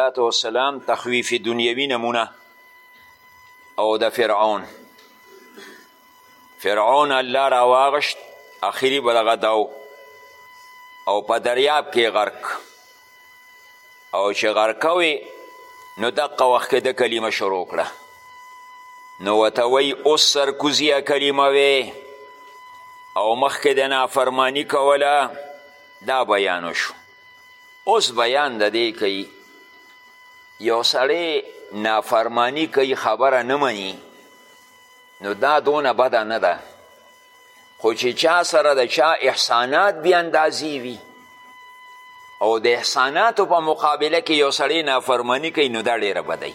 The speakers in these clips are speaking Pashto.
الله علیه وسلم تخویف دنیوي نمونه او د فرعون فرعون الله راواغشت اخري به دغه داو او په دریاب کې غرق او چې غرقه وي نو دقه وخت کې د کلمه شروع کړه نو ورته وایي اوس سرکوزیه کلمه وې او مخکې د نافرمانی کوله دا بیان شو اوس بیان د دې کوي یو سړی نافرمانی کوي خبره نه مني نو دا دونه بده نه ده خو چې چا سره د چا احسانات بې اندازې وي او د احساناتو په مقابله کې یو سړی نافرمانی کوي نو دا ډېره بدی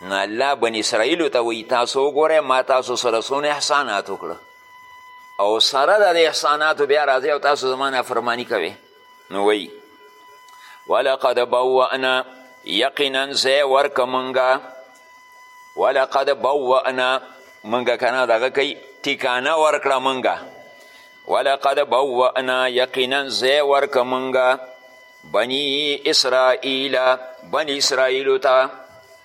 نو الله بن اسرائیلو ته وایي تاسو وګورئ ما تاسو سره څونه احسانات وکړه او سره د دې احساناتو بیا راځئ او تاسو زما نافرماني کوئ نو وایي ولقد بوأنا یقینا ځای ورکه مونږه ولقد بوأنا مونږه که نه دغه کوي ټیکانه ورکړه مونږه ولقد بوأنا یقینا ځای ورکه مونږه بنی اسرائیل بنی اسرائیلو ته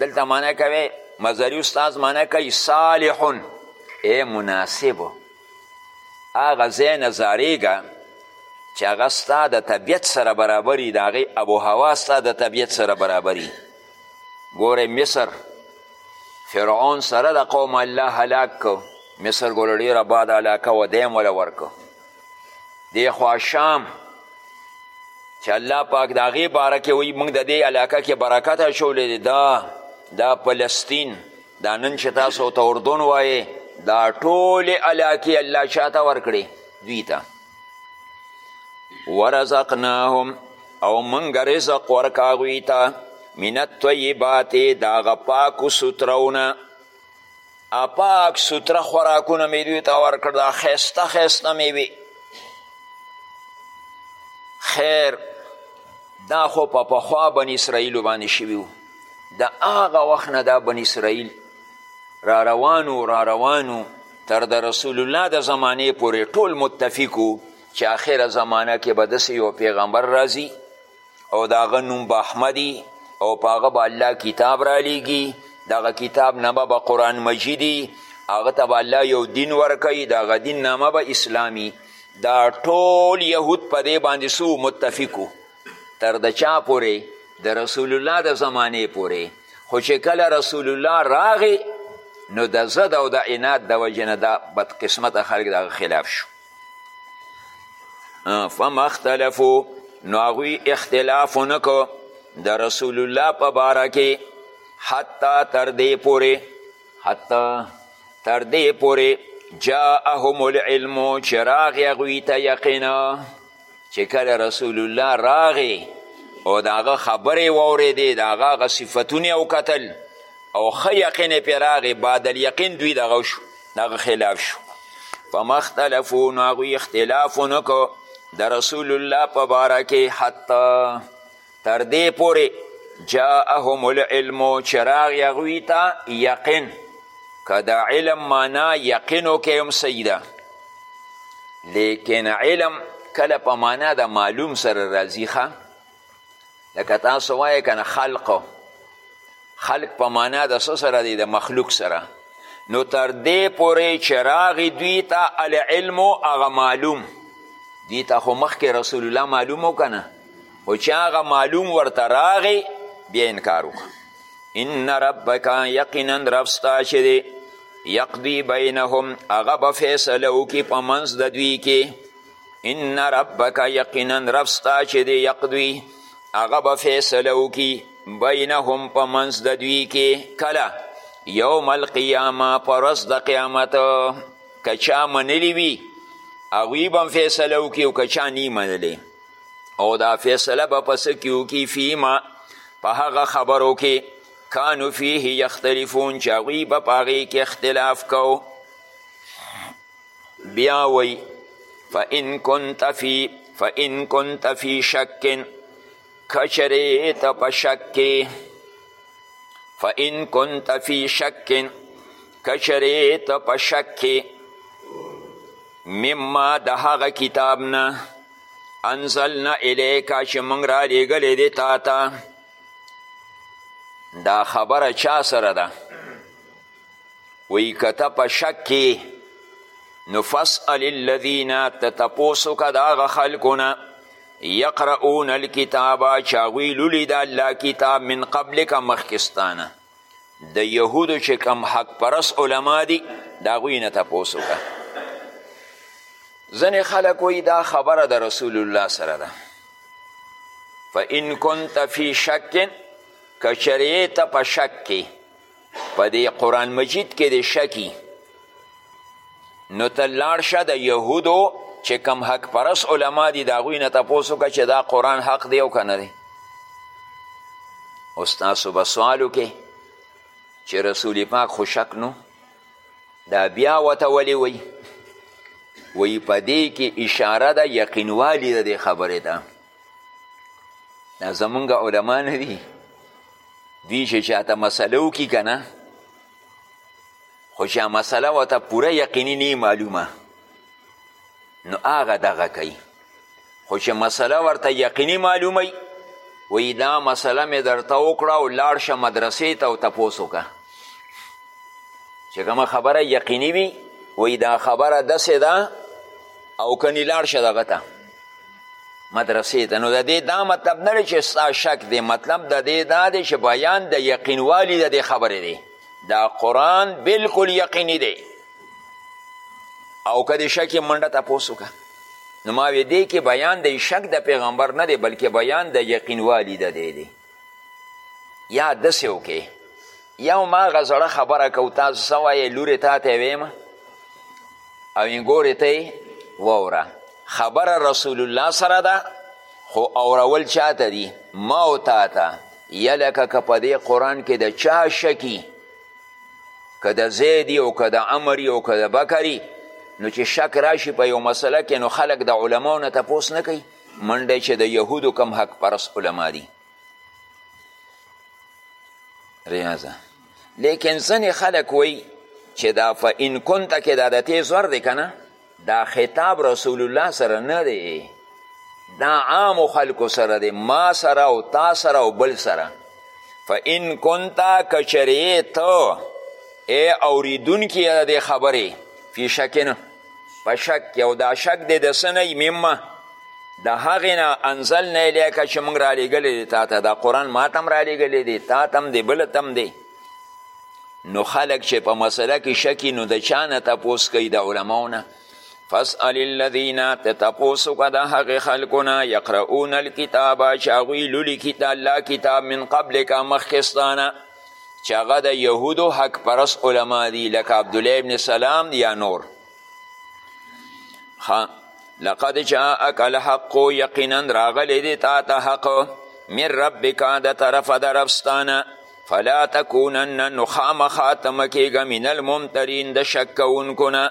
دلته معنی کوي مزری استاد معنی کوي صالحون ای مناسبو هغه ځای نه ځارېږه چې هغه ستا د طبیعت سره برابري د هغې اب و هوا ستا د طبیعت سره برابري ګورې مصر فرعون سره د قوم الله هلاک کو مصر ګوله ډېره باد علاقه و دی هم وله ورکو دیخوا شام چې الله پاک د هغې باره کې وایي موږ د دې علاقه کې برکت اچولی دی دا دا فلسطین دا نن چې تاسو ورته اردن وایې دا ټولې علاقې الله چا ته ورکړې دوی ته ورزقناهم او موږ رزق ورکه هغوی ته من الطیبات د هغه پاکو سترونه پاک سوتره خوراکونه مې دوی ته ورکړ دا ښایسته ښایسته میوې خیر دا خو په پخوا بني اسرائیلو باندې شوي وو د هغه وخت نه دا بني اسرائیل را روانو را روانو تر د رسول الله د زمانې پورې ټول متفقو چې آخره زمانه کې به داسې یو پیغمبر راځي او د هغه نوم به احمدي او په هغه به الله کتاب رالیږي دغه کتاب نامه به قرآن مجیدي هغه ته به الله یو دین ورکوي د هغه دین نامه به اسلامي دا ټول یهود په دې باندې سو متفقو تر د چا پورې د رسول الله د زمانې پورې خو چې کله رسول الله راغی نو د زد او د عناد د وجې نه دا بدقسمته خلک د خلاف شو فما اختلفو نو هغوی اختلاف نکو د رسول الله په باره کې حتی تر دې پورې حتی تر دې پورې جاءهم العلم چې راغی هغوی ته یقینا چې کله رسول الله راغی او د هغه خبرې واورېدې د هغه هغه صفتونه یې وکتل او ښه یقین یې پرې راغی بعد الیقین دوی دغه شو دغه خلاف شو فما اختلفو نو هغوی اختلاف ونه د رسول الله په باره کې حتی تر دې پورې جاءهم العلم چې راغی هغوی ته یقین که د علم معنا یقین وکړي هم صحیح ده لیکن علم کله په معنا د معلوم سره راځي ښه لکه تاسو وایې که نه خلق خلق په معنا د څه سره دی د مخلوق سره نو تر دې پورې چې راغی دوی ته العلم هغه معلوم دوی ته خو مخکې رسول الله معلوم و که نه خو چې هغه معلوم ورته راغی بیا انکار وکړه ان ربک یقینا رب ستا چې دی یقضي بینهم هغه به فیصله وکړي په منځ د دوی کې ان ربک یقینا رب ستا چې دی یقضي هغه به فیصله وکړي بینهم په منځ د دوی کې کله یوم القیامه په ورځ د قیامت که چا منلی وي هغوی به هم فیصله وکړي او که چا نی منلی او دا فیصله به په څه کې وکړي فیما په هغه خبرو کې کانو فیه یختلفون چې هغوی به په هغې کې اختلاف کو بیا وی فان کنت فی فان کنت فی شک کچرې ته په شک کې فان کنت فی شک کچرې ته په شک کې مما د هغه کتاب نه انزلنا الیکا چې موږ را لیږلی دی تا ته دا خبره چا سره ده وی که ته په شک کې نو فسأل الذین ته تپوس وکړه د هغه خلکو نه یقرؤون الکتابه چې هغوی لولي د الله کتاب من قبلک مخکې ستانه د یهودو چې کم حق پرس علما دي د هغوی نه تپوس وکړه ځینې خلک وایي دا خبره د رسول الله سره ده فان کنت فی شک که چېرې ته په شک کې په دې قرآن مجید کې د شکی نو ته لاړ شه د یهودو چې کم حق پرس علما دي د هغوی نه تپوس وکړه چې دا قرآن حق دی او که نه دی او ستاسو به سوال وکړي چې رسول پاک خو شک نو دا بیا ورته ولې وایي وایي په دې کې اشاره ده یقینوالي د دې خبرې ده دا زمونږ علما نه دي دوی چې چاته مسله وکړي که نه خو چې مسله ورته پوره یقیني نه معلومه نو هغه دغه کوي خو چې مسله ورته یقیني معلوموي وایي دا مسله مې درته وکړه او لاړ شه مدرسې ته او تپوس وکړه چې کومه خبره یقیني وي وایي دا خبره داسې ده او کنی لاړ شه دغه ته مدرسې ته نو د دې دا مطلب نه دی چې ستا شک دی مطلب د دې دا دی چې بیان د یقینوالي د دې خبرې دی دا قرآن بلکل یقیني دی او که د شک منډه تپوس وکړه نو ما وې دې کې بیان د شک د پیغمبر نه دی بلکې بیان د یقینوالي د دی دی یا دسې وکې یا هماغه زړه خبره کو تاسو څه وایې لورې تا ته ویم او انګورې ته یې واوره خبره رسول الله سره ده خو اورول چاته دي ما او تا ته یا لکه که په دې قرآن کې د چا شکی که د زیدی او که د عمری او که د بکری نو چې شک راشي په یو مسله کې نو خلک د علماو نه تپوس نه کوي منډی چې د یهودو کم حق پرس علما دي ریاضه لیکن ځنې خلک وایي چې دا په ان کنت کې دا د تیز ور دی که نه دا خطاب رسول الله سره نه دی دا عام خلکو سره دی ما سره او تا سره او بل سره فان کنت کچریه ته ای اوریدونکي د دې خبرې فی شک نه په شک کې او دا شک دی د څه نه مما د هغې نه انزلنا الیکه چې موږ رالیږلی دی تا ته دا قرآن ما ته هم رالیږلی دی تا ته هم دی بله ته هم دی نو خلک چې په مسله کې شکی نو د چا نه تپوس کوي د علماو نه فاسأل الذین ته تپوس وکړه د هغې خلکو نه یقرؤون الکتابه چې هغوی لولي کتاب الله کتاب من قبلکه مخکې ستانه چې هغه د یهودو حق پرست علما دي لکه عبدالله ابن سلام یا نور لقد جاءک الحق یقینا راغلی دی تا ته حق من ربک د طرفه د ربستانه فلا تکونن نو خامخا ته مه کېږه من الممترین د شک کوونکو نه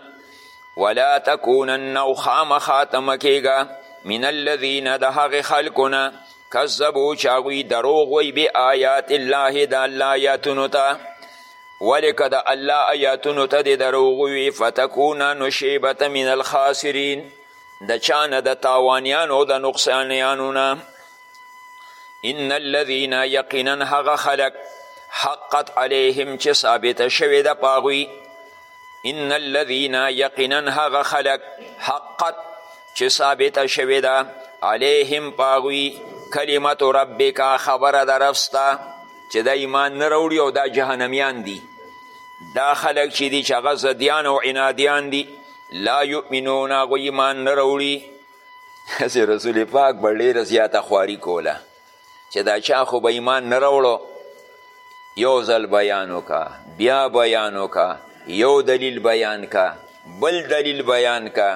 ولا تکونن او خامخا ته مه کېږه من الذین د هغې خلکو نه کذبو چې هغوی دروغ وی بی آیات الله د الله آیاتونو ته ولې که د الله آیاتونو ته دې دروغ وي فتکونه نو شیبته من الخاسرین د چا نه د تاوانیانو او د نقصانیانو نه ان الذین یقینا هغه خلک حقت علیهم چې ثابته شوې ده په هغوی ان الذین یقینا هغه خلک حقت چې ثابته شوې ده علیهم پاغوی کلمت ربک خبره د رب ستا چې دا ایمان نه راوړي او دا جهنمیان دي دا خلک چې دي چې هغه زدیان او عنادیان دي لا یؤمنون هغوی ایمان نه راوړي هسې رسول پاک به ډېره زیاته خواري کوله چې دا چا خو به ایمان نه راوړو یو ځل بیان وکا بیا بیان وکا یو دلیل بیان کا بل دلیل بیان کا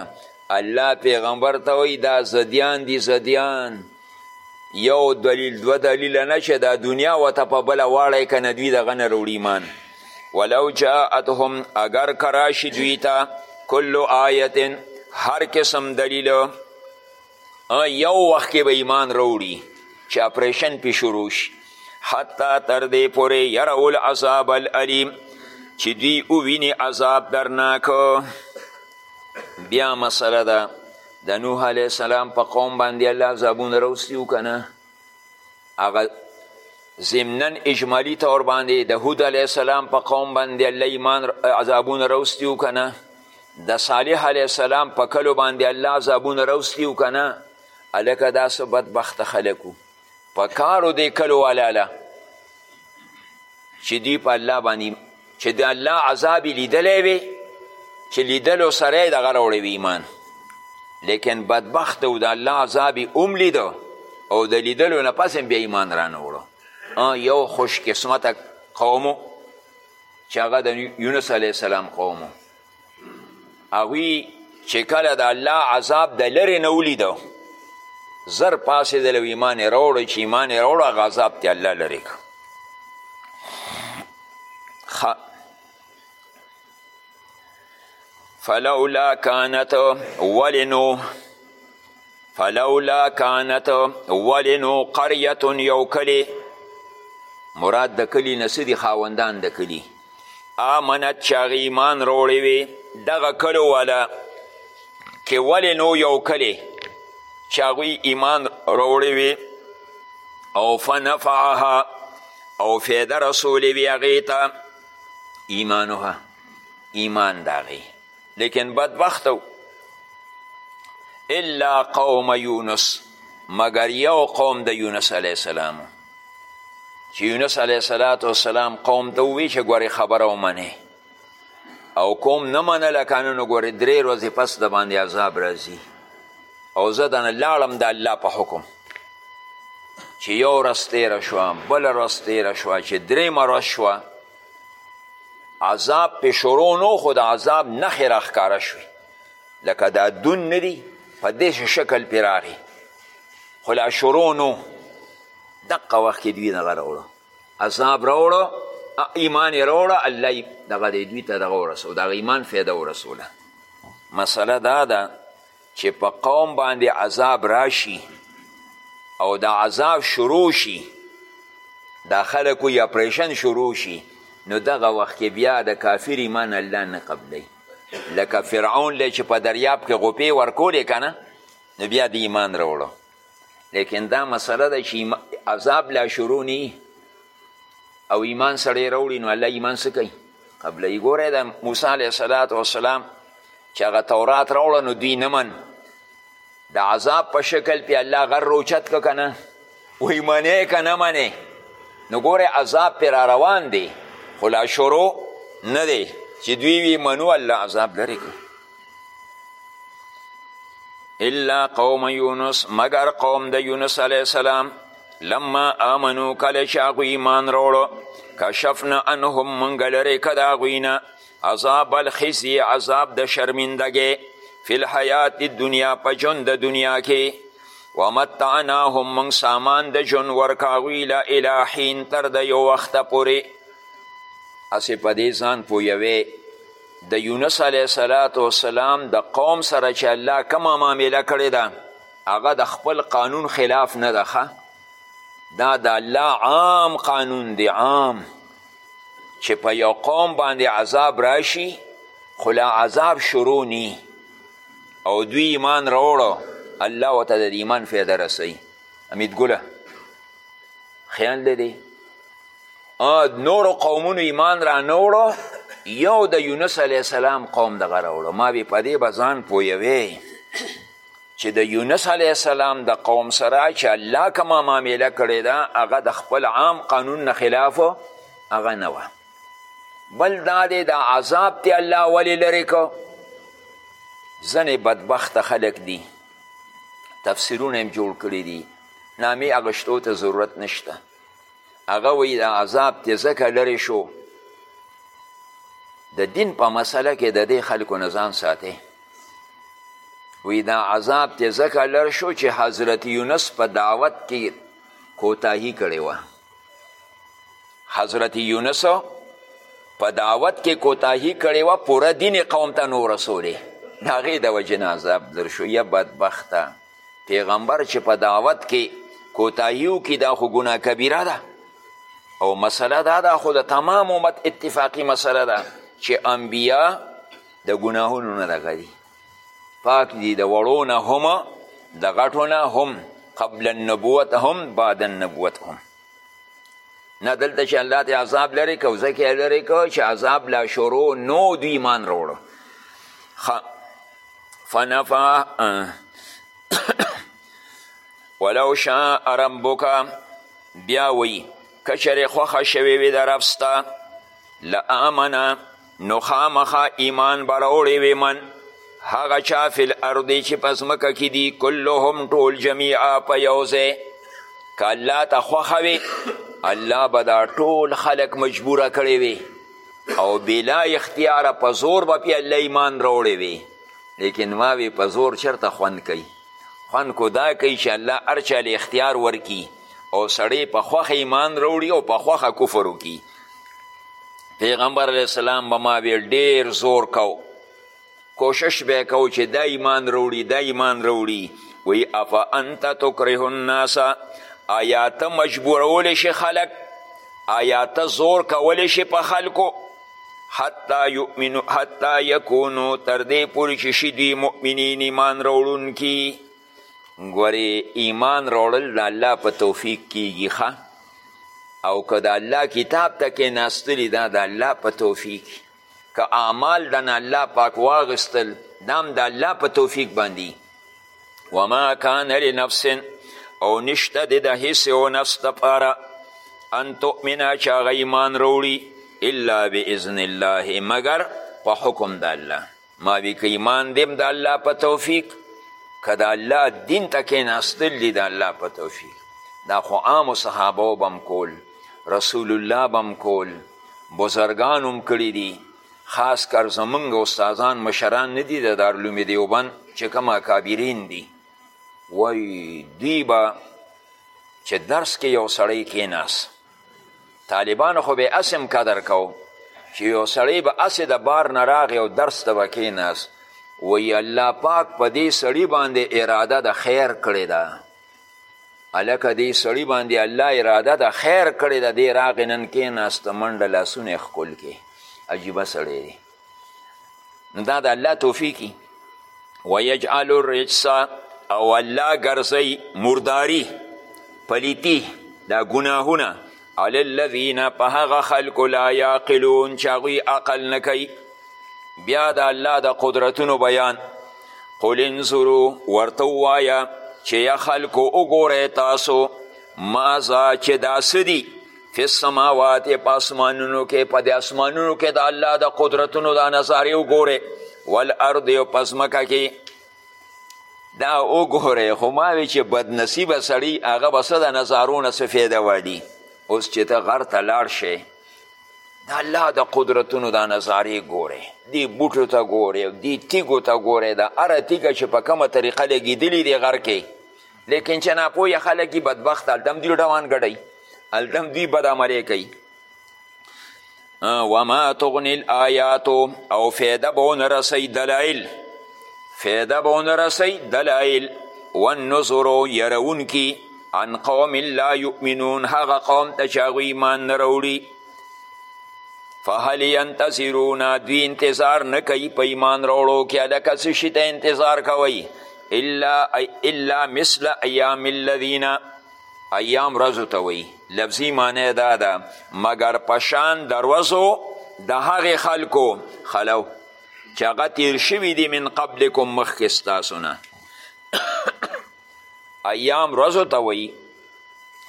الله پیغمبر ته وایي دا زدیان دي زدیان یو دلیل دوه دلیل نه چې دا دنیا ورته په بله واړی که نه دوی دغه نه روړي ایمان ولو جاءتهم اگر کراشي دوی ته کل آیت هر قسم دلیل یو وخت کې به ایمان راوړي چې اپریشن پې شروع شي حتی تر دې پورې یرو العذاب العلیم چې دوی وویني عذاب درناک بیا مسله ده د نوح علیه السلام په قوم باندې الله عذابونه راوستي که نه هغه ضمنا اجمالی طور باندې د هود علیه السلام په قوم باندې الله ایمان عذابونه راوستي و که نه د صالح علیه السلام په کلو باندې الله عذابونه راوستي و که نه هلکه دا څه بدبخته خلک وو په کارو دې کلو والاله چې دوی په الله باندې چې د الله عذاب یې لیدلی وي چې لیدلو سره یې دغه راوړی وي ایمان لیکن بدبخت او د الله عذاب یې هم لیده او د لیدلو نه پس بیا ایمان رانه وړو یو خوش قسمته قومو چې هغه د یونس علیه السلام قومو هغوی چې کله د الله عذاب د لرې نه ولیده زر پاسېدل او ایمان یې راوړی چې ایمان یې راوړو هغه عذاب تې الله لرې کړ فلولا کانت ولنو فلولا کانت ولی نو قریت یو کلی مراد د کلی نه څه دي خاوندان د کلي آمنت چې هغې ایمان راوړی وي دغه کلو والا کې ولې نو یو کلی چې هغوی ایمان راوړی وي او فنفعها او فیده رسولی وي هغې ته ایمانها ایمان د هغې لیکن بدبخت و الا قوم یونس مگر یو قوم د یونس علیه السلام چې یونس علیه السلام قوم ته ووی چې ګورې خبره ومنې او کوم نه منله که نه نو ګورې درې ورځې پس د باندې عذاب راځي او زه دنه لاړم د الله په حکم چې یو ورځ تېره شوه بله ورځ تېره شوه چې درېیمه ورځ شوه عذاب پې شروع نو خو د عذاب نښې راښکاره شوې لکه دا دون نه دي په داسې شکل پې راغی خو لا شروع نو دقه وخت کې دوی دغه راوړو عذاب راوړو ایمان یې راوړه الله یې دغه دی دوی ته دغه ورسو د هغه ایمان فایده ورسوله مسله دا ده چې په قوم باندې عذاب راشي او د عذاب شروع شي دا خلکو یا پریشن شروع شي نو دغه وخت کې بیا د کافر ایمان الله نه قبلی لکه فرعون له چې په دریاب کې غوپې ورکولې که نه نو بیا د ایمان راوړو لیکن دا مسله ده چې عذاب لا شروع نی او ایمان سړی راوړي نو الله ایمان څه کوي قبلوي ګوره د موسی علیه صلات وسلام چې هغه تورات راوړه نو دوی نه من د عذاب په شکل پې الله غر روچت که که نه وایي منې که نه منې نو ګوره عذاب پې را روان دی خو لا شروع نه دی چې دوی وی منو الله عذاب لرې کړي الا قوم یونس مگر قوم د یونس علیه السلام لما آمنو کله چې هغوی ایمان راوړو کشفنا عنهم موږ لرې که د هغوی نه عذاب الخزي عذاب د شرمندګۍ فی الحیات دنیا په ژوند د دنیا کې ومتعناهم موږ سامان د ژوند ورکه هغوی له الهین تر د یو وخته پورې هسې په دې ځان پوهوې د یونس علیه السلام وسلام د قوم سره چې الله کومه معامله کړې ده هغه د خپل قانون خلاف نه ده ښه دا د الله عام قانون دی عام چې په یو قوم باندې عذاب راشي خو لا عذاب شروع نی او دوی ایمان راوړو الله ورته د ایمان فایده رسوي امیدګله خیال دی دی نورو قومونو ایمان را نه وړو یو د یونس علیه السلام قوم دغه راوړو ما به په دې به ځان پوهوې چې د یونس علیه السلام د قوم سره چې الله کما معامله کړې ده هغه د خپل عام قانون نه خلاف هغه نه وه بل دا دی د عذاب تی الله ولې لرې کو ځنې بدبخته خلک دي تفسیرونه هم جوړ کړي دي نامې اغشتو ته ضرورت نشته هغه وی دا عذاب تی زکه لری شو د دین په مسله کې د دې خلکو نه ځان ساتي وی دا عذاب تی زکه لر شو چې حضرت یونس په دعوت کې کوتاهی کړی وه حضرت یونس په دعوت کې کوتاهی کړی وه پوره دین قوم ته نو رسولې د هغې د وجې نه عذاب در شو یا بدبخته پیغمبر چې په دعوت کې کوتاهي وکړي دا خو ګناه کبیره ده او مسله دا ده خو د تمام امت اتفاقی مسله ده چې انبیا د ګناهونو نه دغه دي پاک دي د وړو نه هم د غټو نه هم قبل النبوت هم بعد النبوت هم نه دلته چې الله ته عذاب لرې کو ځکه یې لرې کو چې عذاب لا شروع نو دوی ایمان راوړو فنفع ولو شاء ربک بیا وی کچرې خوښه شوې وي د رب ستا لآمنه نو خامخا ایمان به راوړی وي من هغه چا فی الارض چې په ځمکه کې دي کلهم ټول جمیعا په یو ځای که الله ته خوښه وي الله به دا ټول خلک مجبوره کړی وي او بلا اختیاره په زور به پې الله ایمان راوړی وي لیکن ما وی په زور چرته خوند کوي خوند کو دا کوي چې الله هر چا اختیار ورکي او سړی په خوښه ایمان راوړي او په خوښه کفر وکړي پیغمبر علیه السلام به ما ویل ډیر زور کو کوشش به کو چې دا ایمان روړي دا ایمان روړي وی افا انت تکره الناس آیا ته مجبورولی شي خلک آیا ته زور کولی شي په خلکو حتی یؤمنو حتی یکونو تر دې پورې چې شي دوی مؤمنین ایمان راوړونکي ګورې ایمان راوړل د الله په توفیق کیږي ښه او که د الله کتاب ته کیناستلي دا د الله په توفیق که اعمال د نه الله پاک واغستل دا هم د الله په توفیق باندې وما کان لنفس او نشته د د هیڅ یو نفس دپاره ان تؤمنه چې هغه ایمان راوړي الا باذن الله مګر په حکم د الله ما وی که ایمان دیم د الله په توفیق که د الله دین ته کیناستل دي د الله په توفیق دا خو عامو صحابو به هم کول رسول الله به هم کول بزرګان هم کړي دي خاص کر زمونږ استادان مشران نه دي د دارلوم دیوبند چې کوم اکابرین دي وای دوی به چې درس کې یو سړی کیناست طالبانو خو به اسم قدر کو چې یو سړی به اسې د بار نه راغی او درس ته به کېناست وی الله پاک په دې سړی باندې اراده د خیر کړې ده هلکه دې سړی باندې الله اراده د خیر کړې ده دې راغې نن کېناسته منډه لاسونه یې ښکل کې عجیبه سړی دی دا د الله توفیقی ویجعل الرجس او الله ګرځي مرداری پلیتی دا ګناهونه علی الذین په هغه خلکو لا یعقلون چې هغوی عقل نه کوي بیا د الله د قدرتونو بیان قل انظرو ورته ووایه چې یا خلکو وګورئ تاسو مازا چې دا څه دي فی السماوات په اسمانونو کې په د اسمانونو کې د الله د قدرتونو دا نظارې وګورې والارض او په ځمکه کې دا وګورې خو ما وی چې بدنصیبه سړي هغه به څه د نظارو نه څه فایده والي اوس چې ته غر ته لاړ شې د الله د قدرتونو دا نظارې ګورې دی بوټو ته ګورې دی تیږو ته ګورې د هره تیږه چې په کومه طریقه لګېدلي دی غر کې لیکن چې ناپوهه خلک یي بدبخت هلته هم دوی ډوان ګډوي هلته هم دوی بدعملې کوي وما تغني الآیات او فیده به ونه رسوي دلایل فیده به ونه رسوي دلایل والنظر یرونکي عن قوم لا یؤمنون هغه قوم ته چې هغوی ایمان نه راوړي فهل ینتظرون دوی انتظار نه کوي په ایمان راوړو کې هلکه څه شي ته انتظار کوئ الا الا مثل ایام الذین ایام ورځو ته وایي لفظي معنی دا ده مګر پشان د ورځو د هغې خلکو خلو چې هغه تیر شوي دي من قبلکم مخکې ستاسو نه ایام ورځو ته وایي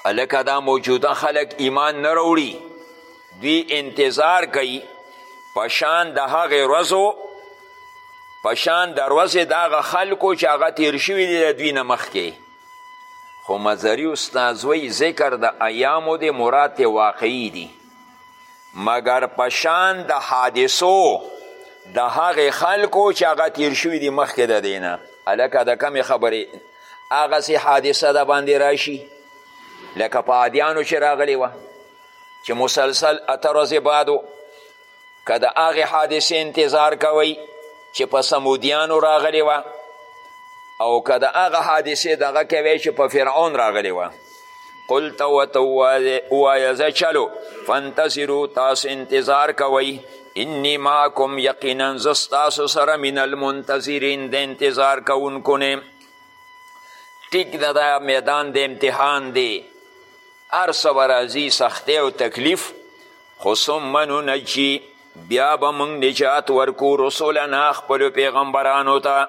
هلکه دا موجوده خلک ایمان نه راوړي دوی انتظار کوي پشان د هغې ورځو پشان د ورځې د هغه خلکو چې هغه تیر شوي دي د دوی نه مخکې خو مزري استاد وایي ذکر د ایامو دی مراد واقعي دي مګر پشان د حادثو د هغې خلکو چې هغه تیر شوي دي مخکې د دی نه هلکه د کمې خبرې هغسې حادثه د باندې راشي لکه په عادیانو چې راغلې وه چې مسلسل اته ورځې بادو که د هغې حادثې انتظار کوئ چې په سمودیانو راغلې وه او که د هغه حادثې دغه کوی چې په فرعون راغلې وه قل ته ورته ووایه ځه چلو فانتظرو تاسو انتظار کوئ انی معکم یقینا زه ستاسو سره من المنتظرین د انتظار کوونکو نه ټیک ده دا میدان د امتحان دی هر څه به راځي سختۍ او تکلیف خو ثم ننجي بیا به موږ نجات ورکو رسولنا خپلو پیغمبرانو ته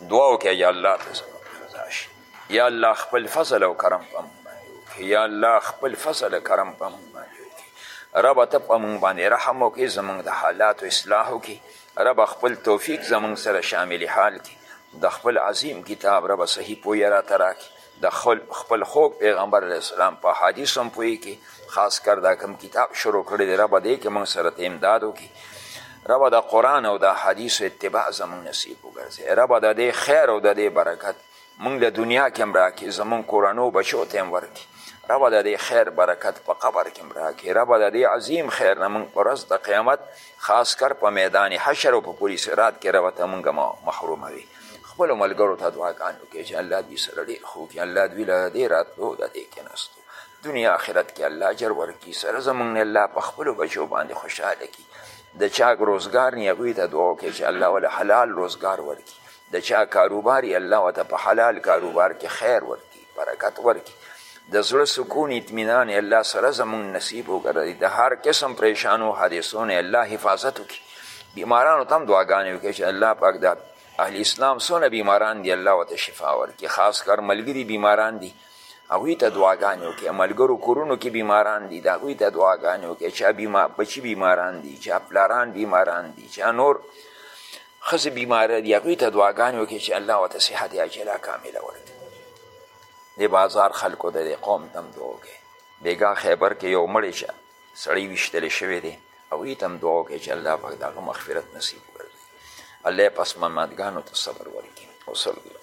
دعا وکړئ یا الله ته زموږ رضا شي یا الله خپل فضل او کرم په موږ باندې وکړي یا الله خپل فضل او کرم په موږ باندې وکړي ربه ته په موږ باندې رحم وکړي زموږ د حالاتو اصلاح وکړي ربه خپل توفیق زموږ سره شامل حال کړي د خپل عظیم کتاب ربه صحیح پوهه راته راکړي د خپل خوږ پیغمبر علیه السلام په حدیث هم پوهېږي خاص کر دا کوم کتاب شروع کړی دی ربه دی که موږ سره ته امداد وکړي ربه د قرآن او د حدیثو اتباع زموږ نصیب وګرځي ربه د دې خیر او د دې برکت موږ له دنیا کې هم راکړي زموږ کورنو بچو ته هم ورکړي ربه د دې خیر برکت په قبر کې هم راکړي ربه د دې عظیم خیر نه موږ په ورځ د قیامت خاص کر په میدان حشر او په پولي صراط کې ربه ته موږ محروموي خپلو ملګرو ته دعاګانې وکړئ چې الله دوی سره ډېر ښه وکړي الله دوی له دې راتلو د دې کېناستو دنیا آخرت کې الله اجر ورکړي سره زمونږ نه الله په خپلو بچو باندې خوشحاله کړي د چا روزګار نه هغوی ته دعا وکړي چې الله وله حلال روزګار ورکړي د چا کاروبار یې الله ورته په حلال کاروبار کې خیر ورکړي برکت ورکړي د زړه سکون اطمینان الله سره زمونږ نصیب وګرځي د هر قسم پریشانو حادثو نه الله حفاظت وکړي بیمارانو ته هم دعاګانې وکړي چې الله پاک دا اهل اسلام څونه بیماران دي الله ورته شفا ورکړي خاص کر ملګري بیماران دي هغوی ته دعاګانې وکړي ملګرو کورونو کې بیماران دي د هغوی ته دعاګانې وکړي چا بیما بچي بیماران دي چا پلاران بیماران دي چا نور ښځې بیماره دي هغوی ته دعاګانې وکړي چې الله ورته صحت عاجله کامله ورکړي د بازار خلکو د دې قوم ته هم دعا وکړي بېګا خیبر کې یو مړی چې سړی ویشتلی شوی دی هغوی ته هم دعا وکړي چې الله پاک د هغه مغفرت نصیب کړي الله یې پسمنمدګانو ته صبر ورکړي وصلی الله